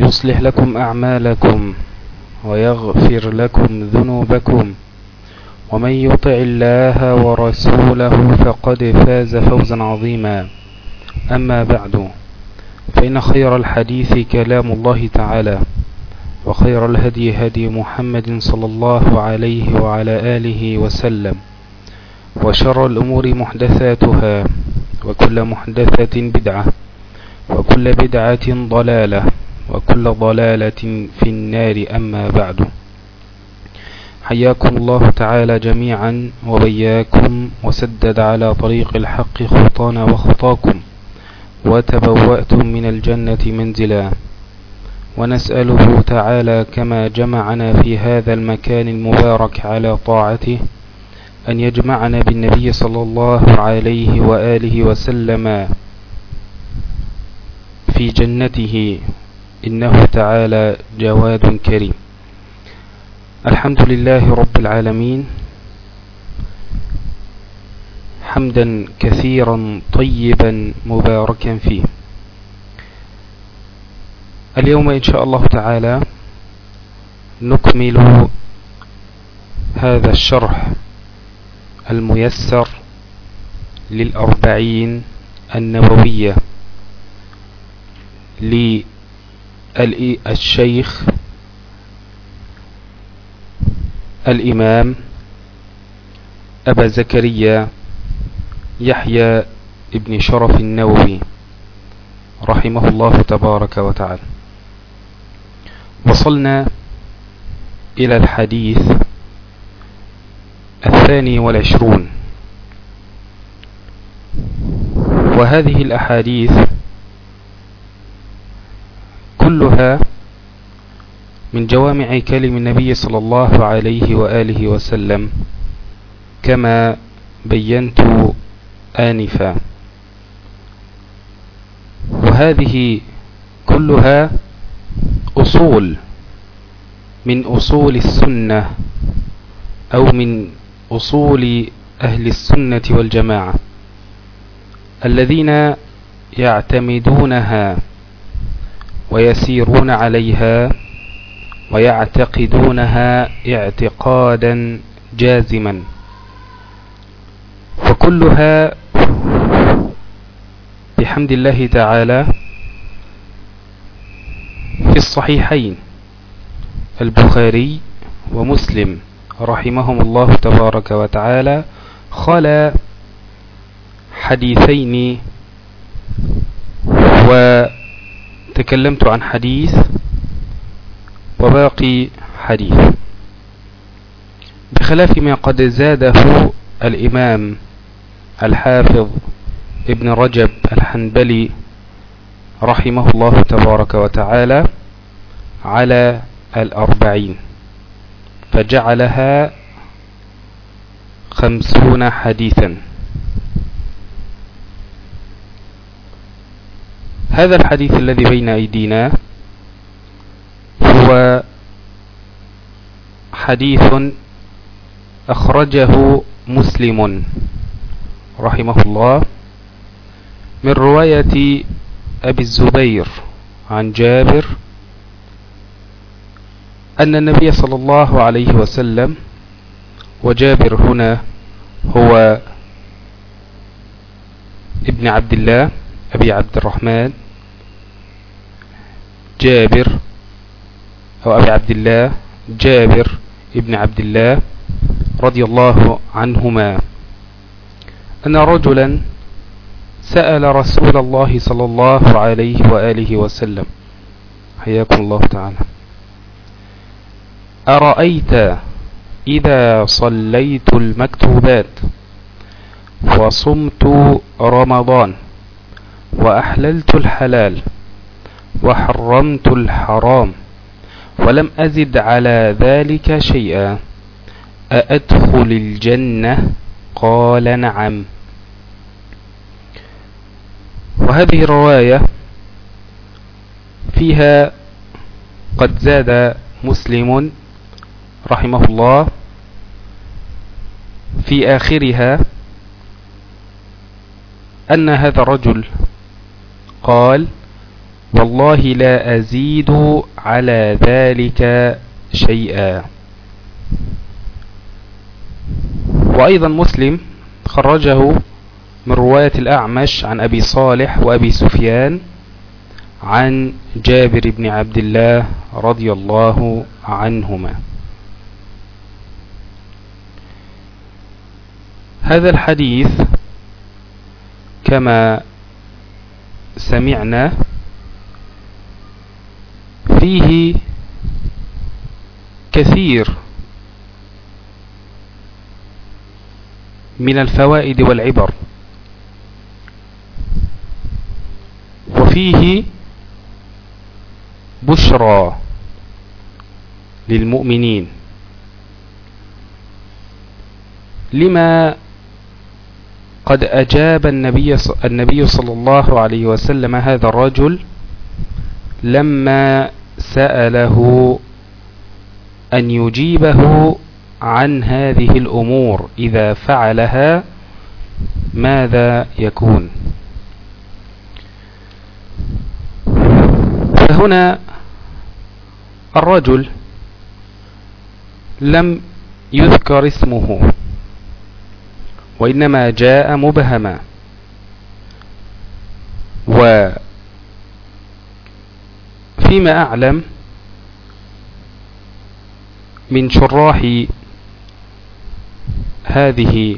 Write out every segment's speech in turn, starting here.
يصلح لكم أعمالكم ويغفر لكم ذنوبكم ومن يطع الله ورسوله فقد فاز فوزا عظيما. أما بعد فإن خير الحديث كلام الله تعالى وخير الهدي هدي محمد صلى الله عليه وعلى آله وسلم وشر الأمور محدثاتها وكل محدثة بدعة وكل بدعة ضلالة. وكل ضلالة في النار أما بعد. حياكم الله تعالى جميعا وبياكم وسدد على طريق الحق خطانا وخطاكم وتبوأتم من الجنة منزلا. ونسأله تعالى كما جمعنا في هذا المكان المبارك على طاعته أن يجمعنا بالنبي صلى الله عليه وآله وسلم في جنته. إنه تعالى جواد كريم. الحمد لله رب العالمين حمدا كثيرا طيبا مباركا فيه. اليوم إن شاء الله تعالى نكمل هذا الشرح الميسر للأربعين النووية للشيخ الإمام أبا زكريا يحيى ابن شرف النووي رحمه الله تبارك وتعالى. وصلنا إلى الحديث الثاني والعشرون. وهذه الأحاديث كلها من جوامع كلم النبي صلى الله عليه وآله وسلم كما بينت آنفا. وهذه كلها أصول من أصول السنة أو من أصول أهل السنة والجماعة الذين يعتمدونها ويسيرون عليها ويعتقدونها اعتقادا جازما. وكلها بحمد الله تعالى في الصحيحين البخاري ومسلم رحمهم الله تبارك وتعالى خلا حديثين وتكلمت عن حديث وباقي حديث. بخلاف ما قد زاده الإمام الحافظ ابن رجب الحنبلي رحمه الله تبارك وتعالى على الأربعين فجعلها خمسون حديثا. هذا الحديث الذي بين أيدينا هو حديث أخرجه مسلم رحمه الله من رواية أبي الزبير عن جابر أن النبي صلى الله عليه وسلم وجابر هنا هو ابن عبد الله أبي عبد الرحمن جابر أو أبي عبد الله جابر ابن عبد الله رضي الله عنهما. أن رجلا سأل رسول الله صلى الله عليه وآله وسلم. حياكم الله تعالى. أرأيت إذا صليت المكتوبات وصمت رمضان وأحللت الحلال وحرمت الحرام ولم أزد على ذلك شيئا. أأدخل الجنة؟ قال نعم. وهذه الرواية فيها قد زاد مسلم رحمه الله في آخرها أن هذا الرجل قال والله لا أزيد على ذلك شيئا. وأيضا مسلم خرجه من رواية الأعمش عن أبي صالح وأبي سفيان عن جابر بن عبد الله رضي الله عنهما. هذا الحديث كما سمعنا فيه كثير من الفوائد والعبر. وفيه بشرى للمؤمنين. لما قد أجاب النبي النبي صلى الله عليه وسلم هذا الرجل لما سأله أن يجيبه عن هذه الأمور إذا فعلها ماذا يكون. فهنا الرجل لم يذكر اسمه وإنما جاء مبهما وفيما أعلم من شراح هذه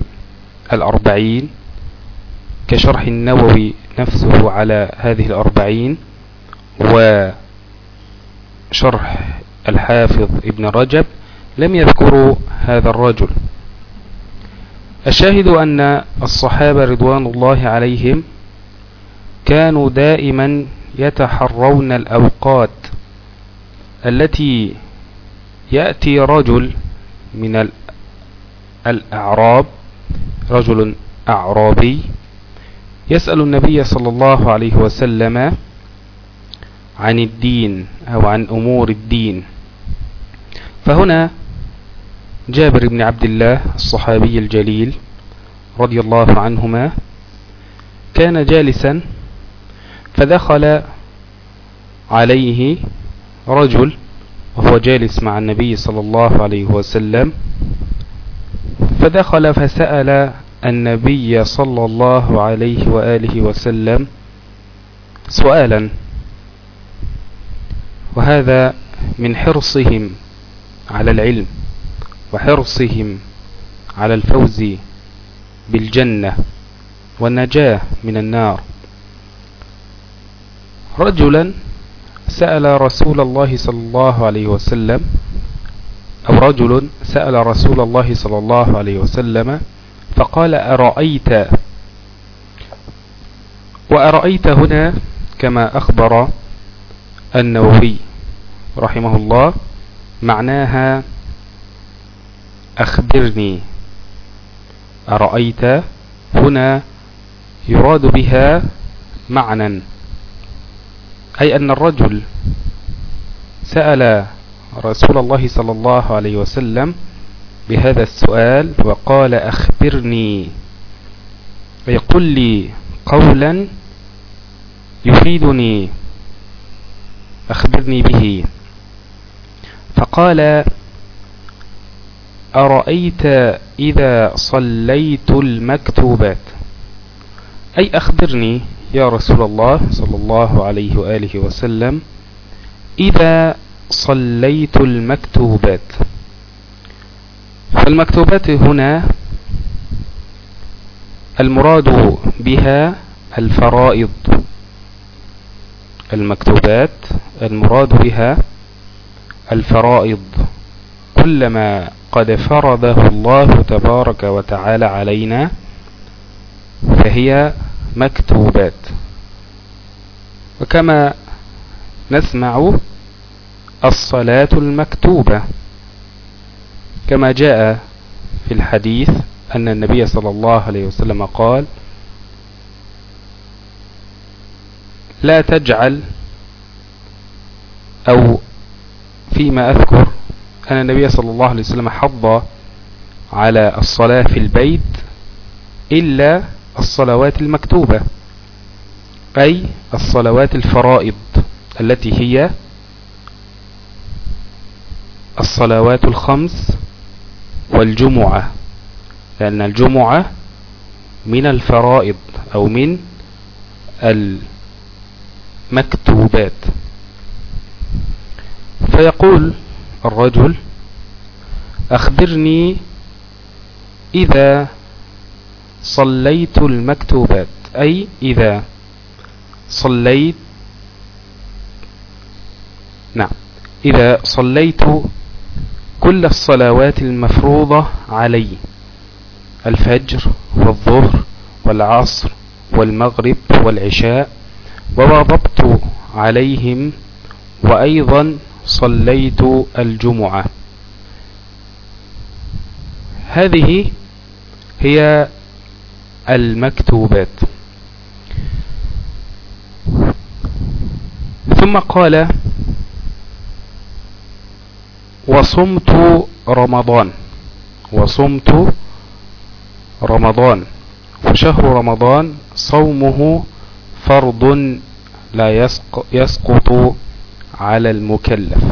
الأربعين كشرح النووي نفسه على هذه الأربعين وشرح الحافظ ابن رجب لم يذكروا هذا الرجل. الشاهد أن الصحابة رضوان الله عليهم كانوا دائما يتحرون الأوقات التي يأتي رجل من الأعراب رجل أعرابي يسأل النبي صلى الله عليه وسلم عن الدين أو عن أمور الدين. فهنا جابر بن عبد الله الصحابي الجليل رضي الله عنهما كان جالسا فدخل عليه رجل وهو جالس مع النبي صلى الله عليه وسلم. فدخل فسأل النبي صلى الله عليه وآله وسلم سؤالا وهذا من حرصهم على العلم وحرصهم على الفوز بالجنة والنجاة من النار. رجلا سأل رسول الله صلى الله عليه وسلم أو رجل سأل رسول الله صلى الله عليه وسلم فقال أرأيت؟ وأرأيت هنا كما أخبر النووي رحمه الله معناها أخبرني. أرأيت؟ هنا يراد بها معنى أي أن الرجل سأل رسول الله صلى الله عليه وسلم بهذا السؤال وقال أخبرني يقول لي قولا يفيدني أخبرني به. فقال أرأيت إذا صليت المكتوبات؟ أي أخبرني يا رسول الله صلى الله عليه وآله وسلم إذا صليت المكتوبات. فالمكتوبات هنا المراد بها الفرائض. المكتوبات المراد بها الفرائض. كلما قد فرضه الله تبارك وتعالى علينا فهي مكتوبات. وكما نسمع الصلاة المكتوبة كما جاء في الحديث أن النبي صلى الله عليه وسلم قال لا تجعل أو فيما أذكر أن النبي صلى الله عليه وسلم حض على الصلاة في البيت إلا الصلوات المكتوبة أي الصلوات الفرائض التي هي الصلوات الخمس والجمعة لأن الجمعة من الفرائض أو من المكتوبات. فيقول الرجل أخبرني إذا صليت المكتوبات. أي إذا صليت نعم. إذا صليت كل الصلوات المفروضة علي. الفجر والظهر والعصر والمغرب والعشاء. وواظبت عليهم وأيضا صليت الجمعة. هذه هي المكتوبات. ثم قال وصمت رمضان. وصمت رمضان. وشهر رمضان صومه فرض لا يسقط على المكلف.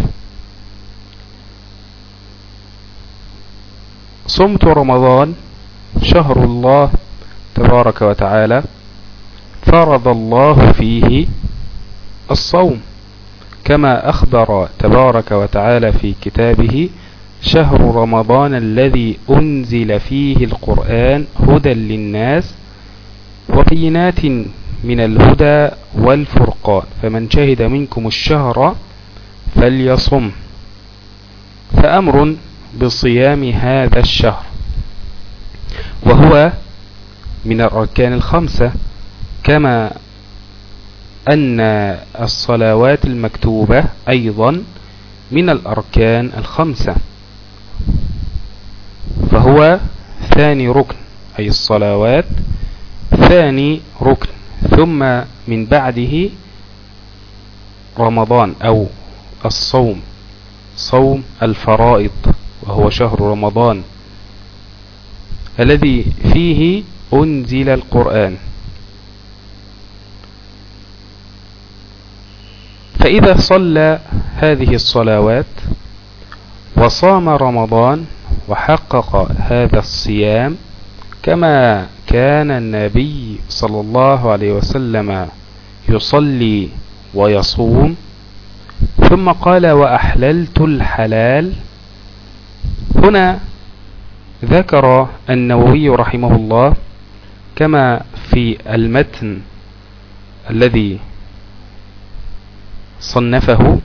صمت رمضان شهر الله تبارك وتعالى فرض الله فيه الصوم كما أخبر تبارك وتعالى في كتابه شهر رمضان الذي أنزل فيه القرآن هدى للناس وبينات من الهدى والفرقان. فمن شهد منكم الشهر فليصم. فأمر بصيام هذا الشهر وهو من الأركان الخمسة كما أن الصلوات المكتوبة أيضا من الأركان الخمسة. فهو ثاني ركن أي الصلوات ثاني ركن. ثم من بعده رمضان أو الصوم صوم الفرائض وهو شهر رمضان. الذي فيه أنزل القرآن. فإذا صلى هذه الصلوات وصام رمضان وحقق هذا الصيام كما كان النبي صلى الله عليه وسلم يصلي ويصوم ثم قال وأحللت الحلال. هنا ذكر النووي رحمه الله كما في المتن الذي صنفه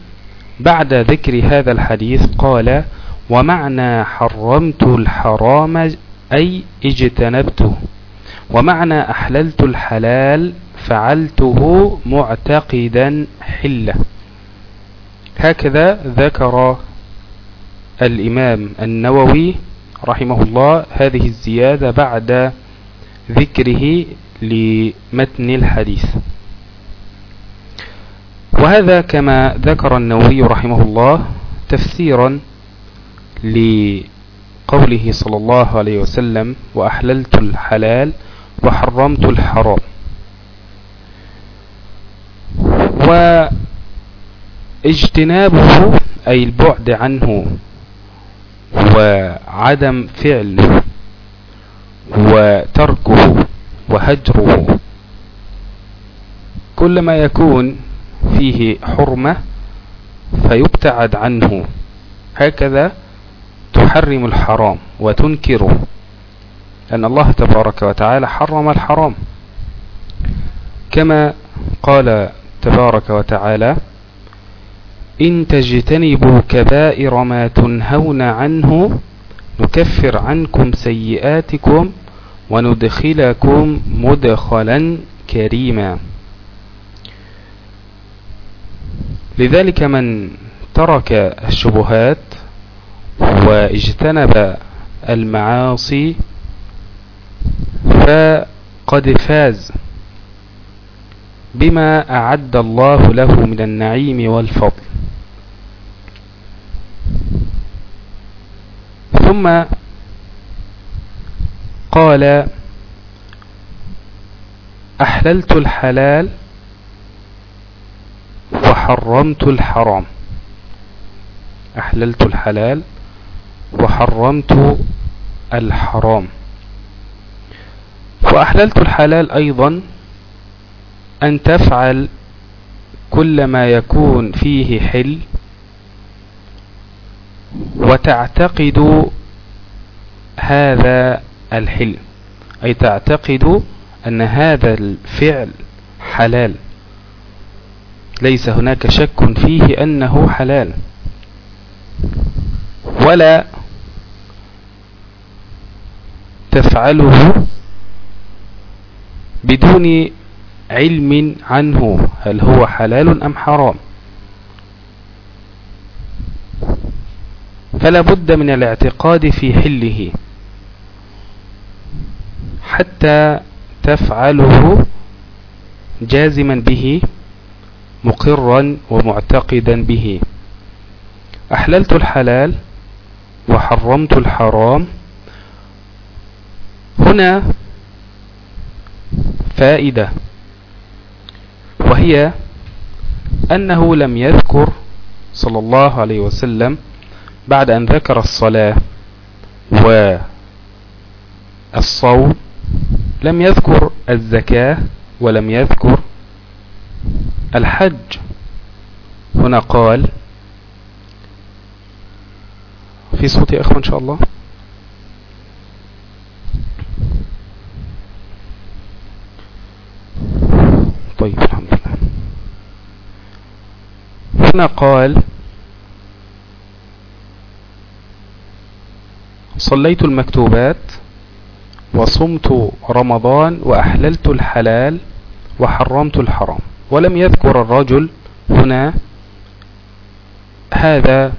بعد ذكر هذا الحديث قال ومعنى حرمت الحرام أي اجتنبته. ومعنى أحللت الحلال فعلته معتقدا حلة. هكذا ذكر الإمام النووي رحمه الله هذه الزيادة بعد ذكره لمتن الحديث. وهذا كما ذكر النووي رحمه الله تفسيرا لقوله صلى الله عليه وسلم وأحللت الحلال وحرمت الحرام. واجتنابه أي البعد عنه وعدم فعله وتركه وهجره. كلما يكون فيه حرمة فيبتعد عنه. هكذا تحرم الحرام وتنكره. أن الله تبارك وتعالى حرم الحرام. كما قال تبارك وتعالى إن تجتنبوا كبائر ما تنهون عنه نكفر عنكم سيئاتكم وندخلكم مدخلا كريما. لذلك من ترك الشبهات واجتنب المعاصي فقد فاز بما أعد الله له من النعيم والفضل. ثم قال أحللت الحلال وحرمت الحرام. أحللت الحلال وحرمت الحرام. وأحللت الحلال أيضا أن تفعل كل ما يكون فيه حل وتعتقد هذا الحل أي تعتقد أن هذا الفعل حلال. ليس هناك شك فيه أنه حلال. ولا تفعله بدون علم عنه هل هو حلال أم حرام. فلا بد من الاعتقاد في حله. حتى تفعله جازما به مقرا ومعتقدا به. أحللت الحلال وحرمت الحرام. هنا فائدة وهي أنه لم يذكر صلى الله عليه وسلم بعد أن ذكر الصلاة والصوم لم يذكر الزكاة ولم يذكر الحج. هنا قال في صوت يا أخوة إن شاء الله. طيب الحمد لله. هنا قال صليت المكتوبات وصمت رمضان وأحللت الحلال وحرمت الحرام. ولم يذكر الرجل هنا هذا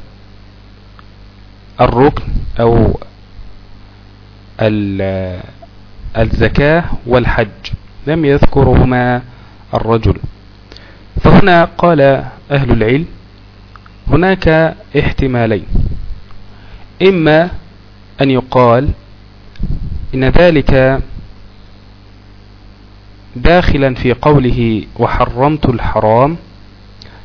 الركن أو الزكاة والحج. لم يذكرهما الرجل. فهنا قال أهل العلم هناك احتمالين. إما أن يقال إن ذلك داخلا في قوله وحرمت الحرام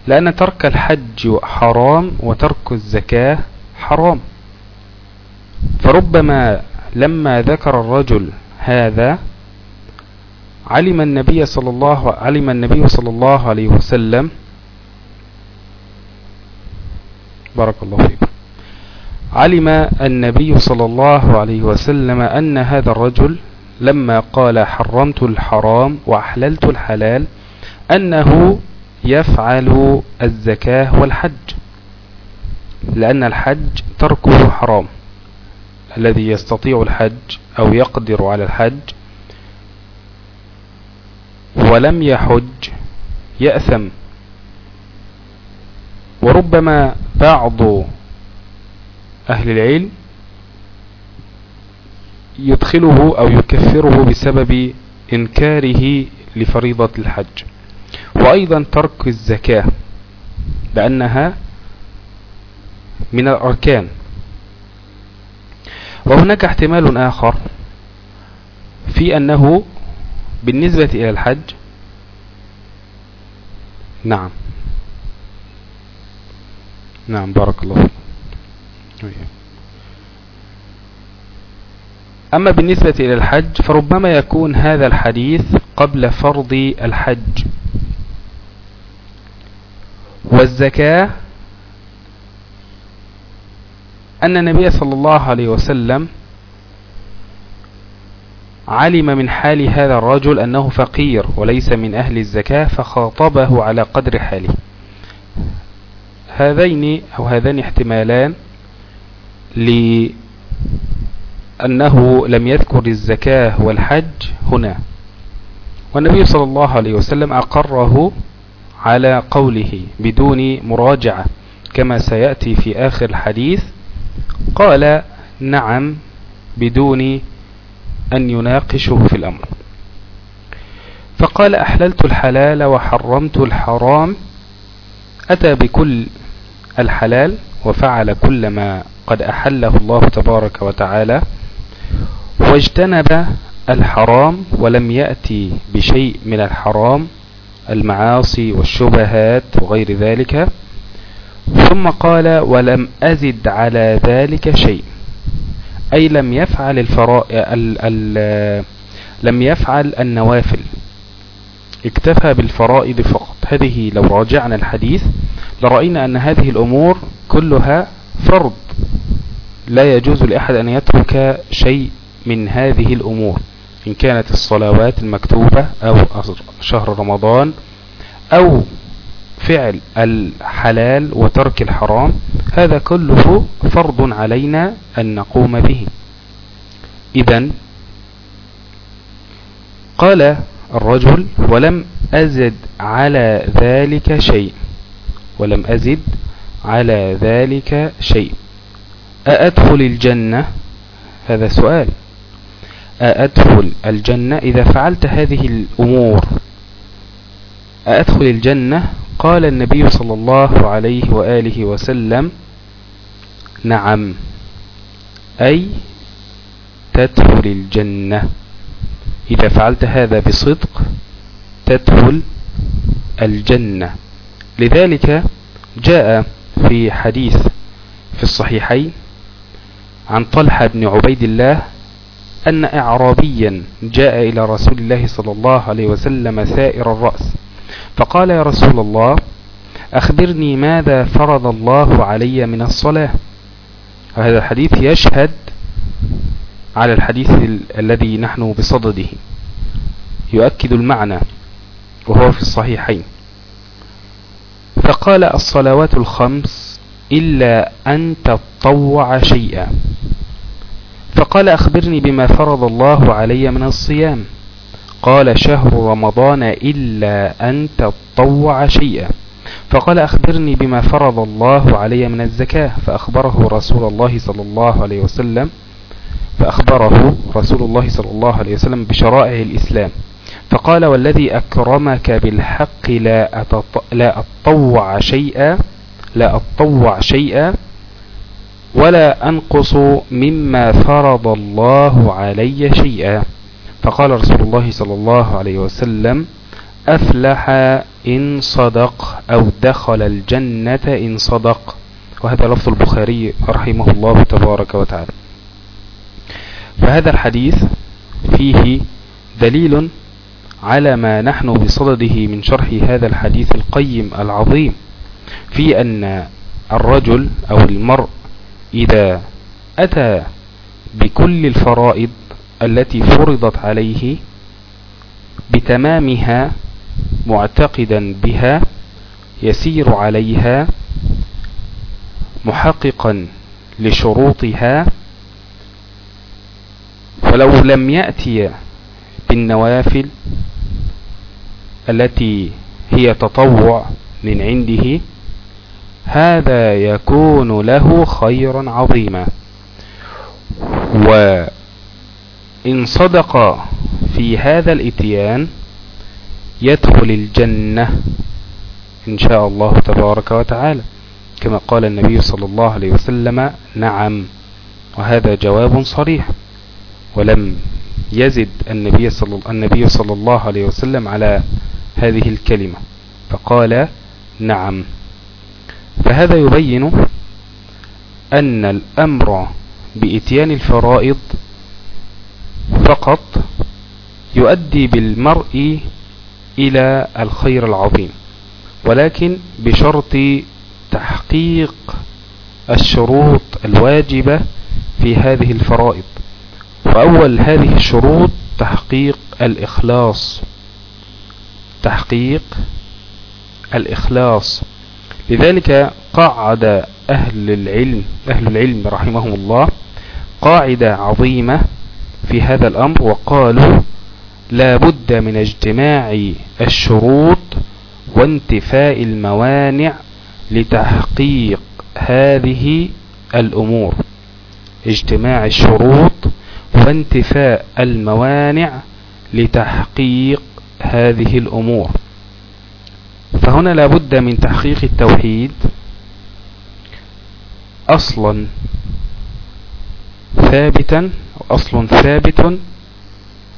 لأن ترك الحج حرام وترك الزكاة حرام. فربما لما ذكر الرجل هذا علم النبي صلى الله علم النبي صلى الله عليه وسلم. بارك الله فيكم. علم النبي صلى الله عليه وسلم أن هذا الرجل لما قال حرمت الحرام وأحللت الحلال أنه يفعل الزكاة والحج لأن الحج تركه حرام. الذي يستطيع الحج أو يقدر على الحج ولم يحج يأثم. وربما بعض أهل العلم يدخله أو يكفره بسبب إنكاره لفريضة الحج. وأيضا ترك الزكاة لأنها من الأركان. وهناك احتمال آخر في أنه بالنسبة إلى الحج نعم. نعم بارك الله أما بالنسبة إلى الحج فربما يكون هذا الحديث قبل فرض الحج. والزكاة أن النبي صلى الله عليه وسلم علم من حال هذا الرجل أنه فقير وليس من أهل الزكاة فخاطبه على قدر حاله. هذين أو هذان احتمالان. لأنه لم يذكر الزكاة والحج هنا. والنبي صلى الله عليه وسلم أقره على قوله بدون مراجعة كما سيأتي في آخر الحديث قال نعم بدون أن يناقشه في الأمر. فقال أحللت الحلال وحرمت الحرام أتى بكل الحلال؟ وفعل كل ما قد أحله الله تبارك وتعالى واجتنب الحرام ولم يأتي بشيء من الحرام المعاصي والشبهات وغير ذلك ثم قال ولم أزد على ذلك شيء. أي لم يفعل الفرائض لم يفعل النوافل. اكتفى بالفرائض فقط. هذه لو راجعنا الحديث لرأينا أن هذه الأمور كلها فرض. لا يجوز لأحد أن يترك شيء من هذه الأمور إن كانت الصلوات المكتوبة أو شهر رمضان أو فعل الحلال وترك الحرام هذا كله فرض علينا أن نقوم به. إذا قال الرجل ولم أزد على ذلك شيء. ولم أزد على ذلك شيء. أأدخل الجنة؟ هذا سؤال. أأدخل الجنة؟ إذا فعلت هذه الأمور أأدخل الجنة؟ قال النبي صلى الله عليه وآله وسلم نعم. أي تدخل الجنة. إذا فعلت هذا بصدق تدخل الجنة. لذلك جاء في حديث في الصحيحين عن طلحة بن عبيد الله أن إعرابيا جاء إلى رسول الله صلى الله عليه وسلم سائر الرأس فقال يا رسول الله أخبرني ماذا فرض الله علي من الصلاة؟ وهذا الحديث يشهد على الحديث الذي نحن بصدده يؤكد المعنى وهو في الصحيحين. فقال الصلوات الخمس إلا أن تطوع شيئا. فقال أخبرني بما فرض الله علي من الصيام. قال شهر رمضان إلا أن تطوع شيئا. فقال أخبرني بما فرض الله علي من الزكاة. فأخبره رسول الله صلى الله عليه وسلم. فأخبره رسول الله صلى الله عليه وسلم بشرائع الإسلام. فقال والذي أكرمك بالحق لا. لا أطوع شيئا لا أطوع شيئا ولا أنقص مما فرض الله علي شيئا فقال رسول الله صلى الله عليه وسلم أفلح إن صدق أو دخل الجنة إن صدق وهذا لفظ البخاري رحمه الله تبارك وتعالى فهذا الحديث فيه دليل على ما نحن بصدده من شرح هذا الحديث القيم العظيم في أن الرجل أو المرء إذا أتى بكل الفرائض التي فرضت عليه بتمامها معتقدا بها يسير عليها محققا لشروطها ولو لم يأتي بالنوافل التي هي تطوع من عنده هذا يكون له خيرا عظيما. وإن صدق في هذا الإتيان يدخل الجنة إن شاء الله تبارك وتعالى. كما قال النبي صلى الله عليه وسلم نعم وهذا جواب صريح. ولم يزد النبي صلى, النبي صلى الله عليه وسلم على هذه الكلمة فقال نعم. فهذا يبين أن الأمر بإتيان الفرائض فقط يؤدي بالمرء إلى الخير العظيم ولكن بشرط تحقيق الشروط الواجبة في هذه الفرائض. وأول هذه الشروط تحقيق الإخلاص. تحقيق الإخلاص. لذلك قعد أهل العلم أهل العلم رحمهم الله قاعدة عظيمة في هذا الأمر وقالوا لا بد من اجتماع الشروط وانتفاء الموانع لتحقيق هذه الأمور. اجتماع الشروط وانتفاء الموانع لتحقيق هذه الأمور. فهنا لابد من تحقيق التوحيد أصلا ثابتا أصل ثابت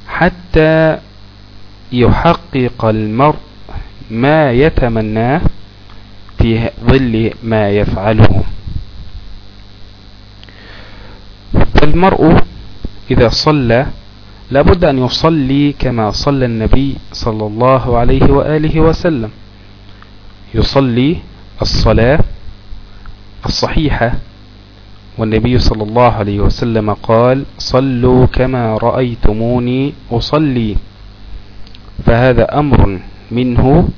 حتى يحقق المرء ما يتمناه في ظل ما يفعله. فالمرء إذا صلى لابد أن يصلي كما صلى النبي صلى الله عليه وآله وسلم. يصلي الصلاة الصحيحة والنبي صلى الله عليه وسلم قال صلوا كما رأيتموني أصلي. فهذا أمر منه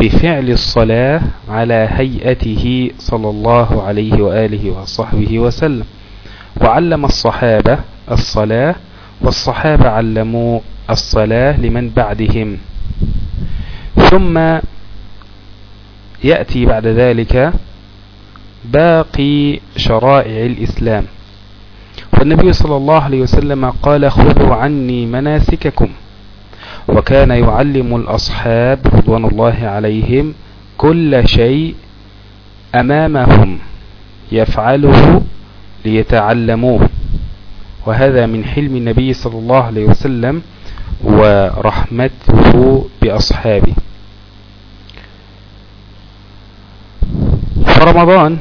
بفعل الصلاة على هيئته صلى الله عليه وآله وصحبه وسلم. وعلم الصحابة الصلاة والصحابة علموا الصلاة لمن بعدهم. ثم يأتي بعد ذلك باقي شرائع الإسلام. والنبي صلى الله عليه وسلم قال خذوا عني مناسككم وكان يعلم الأصحاب رضوان الله عليهم كل شيء أمامهم يفعله ليتعلموه. وهذا من حلم النبي صلى الله عليه وسلم ورحمته بأصحابه. فرمضان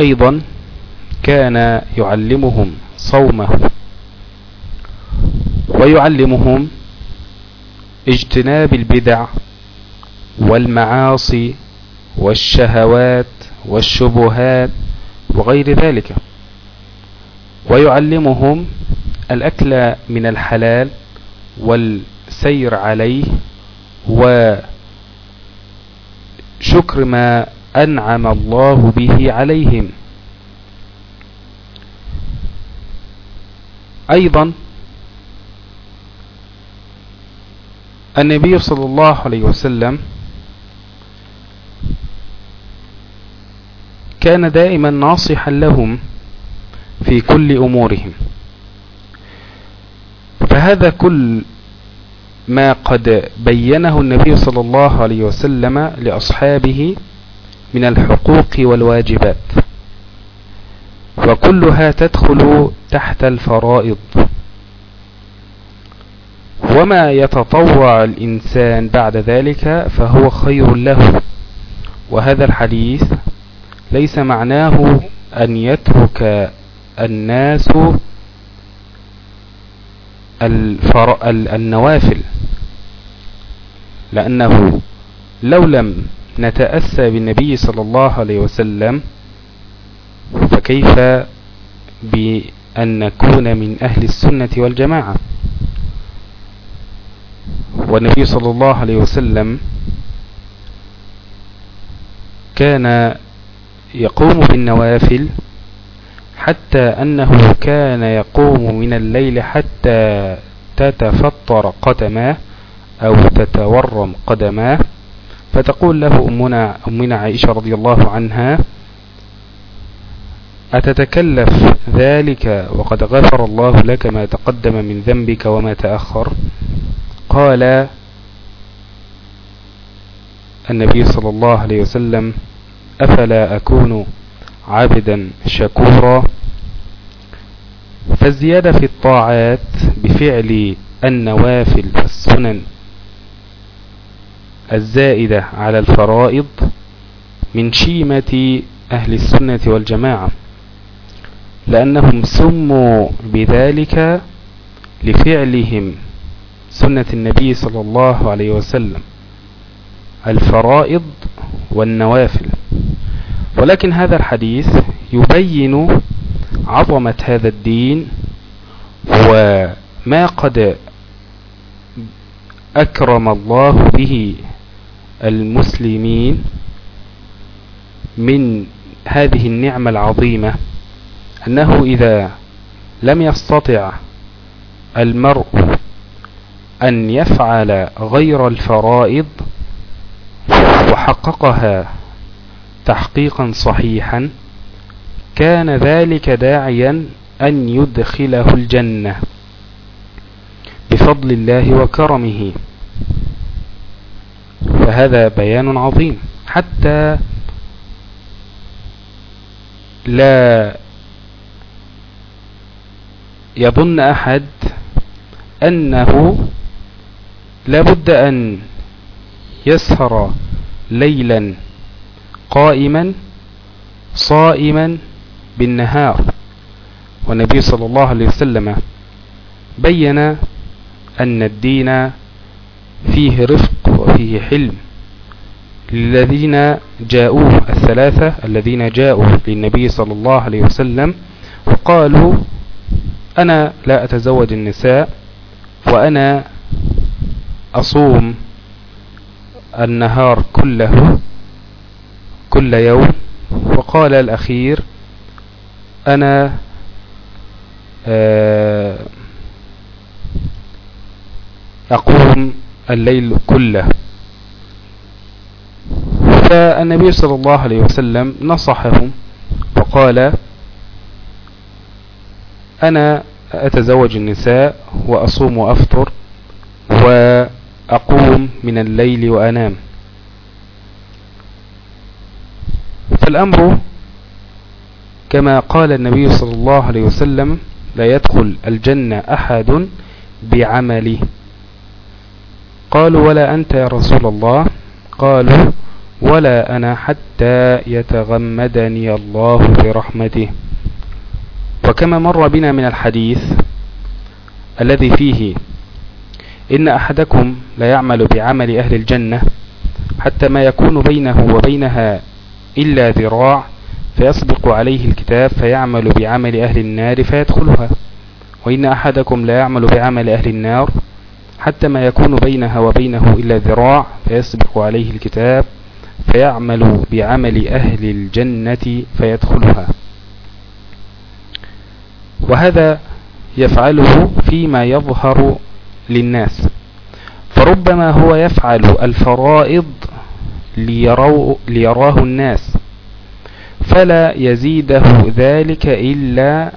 أيضا كان يعلمهم صومه ويعلمهم اجتناب البدع والمعاصي والشهوات والشبهات وغير ذلك. ويعلمهم الأكل من الحلال والسير عليه وشكر ما أنعم الله به عليهم. أيضا النبي صلى الله عليه وسلم كان دائما ناصحا لهم في كل أمورهم. فهذا كل ما قد بينه النبي صلى الله عليه وسلم لأصحابه من الحقوق والواجبات. وكلها تدخل تحت الفرائض. وما يتطوع الإنسان بعد ذلك فهو خير له. وهذا الحديث ليس معناه أن يترك الناس الفر... النوافل. لأنه لو لم نتأسى بالنبي صلى الله عليه وسلم فكيف بأن نكون من أهل السنة والجماعة؟ والنبي صلى الله عليه وسلم كان يقوم بالنوافل حتى أنه كان يقوم من الليل حتى تتفطر قدماه أو تتورم قدماه. فتقول له أمنا, أمنا عائشة رضي الله عنها أتتكلف ذلك وقد غفر الله لك ما تقدم من ذنبك وما تأخر؟ قال النبي صلى الله عليه وسلم أفلا أكون عبدا شكورا فالزيادة في الطاعات بفعل النوافل والسنن الزائدة على الفرائض من شيمة أهل السنة والجماعة لأنهم سموا بذلك لفعلهم سنة النبي صلى الله عليه وسلم الفرائض والنوافل. ولكن هذا الحديث يبين عظمة هذا الدين وما قد أكرم الله به المسلمين من هذه النعمة العظيمة أنه إذا لم يستطع المرء أن يفعل غير الفرائض وحققها تحقيقا صحيحا كان ذلك داعيا أن يدخله الجنة. بفضل الله وكرمه. فهذا بيان عظيم. حتى لا يظن أحد أنه لابد أن يسهر ليلا قائما صائما بالنهار. والنبي صلى الله عليه وسلم بين أن الدين فيه رفق وفيه حلم. للذين جاءوه الثلاثة الذين جاءوا للنبي صلى الله عليه وسلم وقالوا أنا لا أتزوج النساء وأنا أصوم النهار كله كل يوم وقال الأخير أنا آه، أقوم الليل كله. فالنبي صلى الله عليه وسلم نصحهم وقال أنا أتزوج النساء وأصوم وأفطر وأقوم من الليل وأنام. فالأمر كما قال النبي صلى الله عليه وسلم لا يدخل الجنة أحد بعمله. قالوا ولا أنت يا رسول الله؟ قالوا ولا أنا حتى يتغمدني الله برحمته. وكما مر بنا من الحديث الذي فيه إن أحدكم لا يعمل بعمل أهل الجنة حتى ما يكون بينه وبينها إلا ذراع فيسبق عليه الكتاب فيعمل بعمل أهل النار فيدخلها. وإن أحدكم لا يعمل بعمل أهل النار حتى ما يكون بينها وبينه إلا ذراع فيسبق عليه الكتاب فيعمل بعمل أهل الجنة فيدخلها. وهذا يفعله فيما يظهر للناس. فربما هو يفعل الفرائض ليراه الناس. فلا يزيده ذلك إلا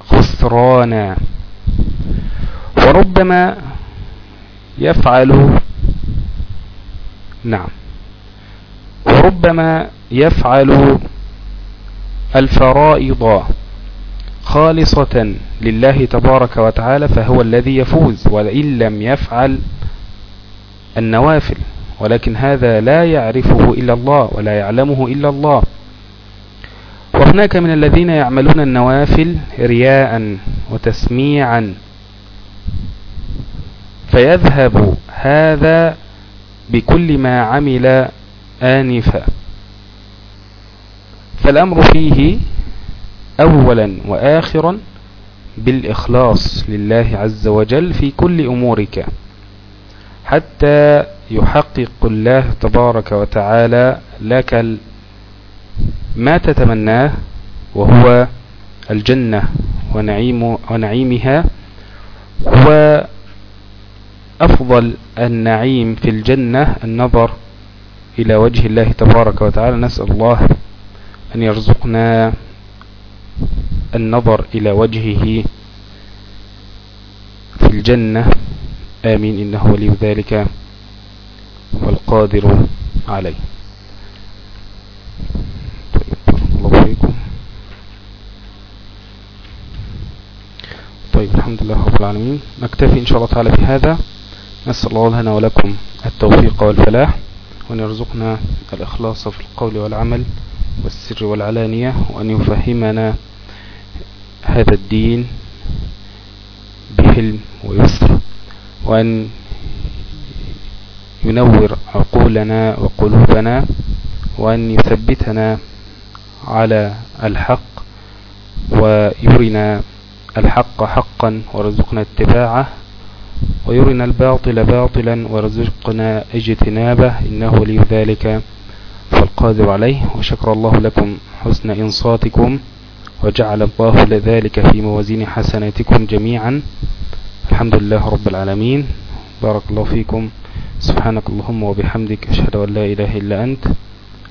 خسرانا. وربما يفعل نعم. وربما يفعل الفرائض خالصة لله تبارك وتعالى فهو الذي يفوز. وإن لم يفعل النوافل. ولكن هذا لا يعرفه إلا الله ولا يعلمه إلا الله. وهناك من الذين يعملون النوافل رياء وتسميعا. فيذهب هذا بكل ما عمل آنفا. فالأمر فيه أولا وآخرا بالإخلاص لله عز وجل في كل أمورك. حتى يحقق الله تبارك وتعالى لك ما تتمناه وهو الجنة ونعيم ونعيمها وأفضل النعيم في الجنة النظر إلى وجه الله تبارك وتعالى. نسأل الله أن يرزقنا النظر إلى وجهه في الجنة. آمين. إنه ولي ذلك. والقادر عليه. طيب طيب الحمد لله رب العالمين. نكتفي إن شاء الله تعالى بهذا نسأل الله لنا ولكم التوفيق والفلاح وأن يرزقنا الإخلاص في القول والعمل والسر والعلانية وأن يفهمنا هذا الدين بحلم ويسر وأن ينور عقولنا وقلوبنا وأن يثبتنا على الحق ويرنا الحق حقا ورزقنا اتباعه ويرنا الباطل باطلا ورزقنا اجتنابه إنه لي ذلك فالقادر عليه وشكر الله لكم حسن إنصاتكم وجعل الله لذلك في موازين حسناتكم جميعا الحمد لله رب العالمين بارك الله فيكم سبحانك اللهم وبحمدك أشهد أن لا إله إلا أنت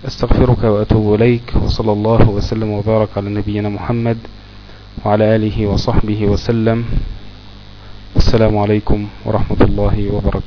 أستغفرك وأتوب إليك وصلى الله وسلم وبارك على نبينا محمد وعلى آله وصحبه وسلم. السلام عليكم ورحمة الله وبركاته.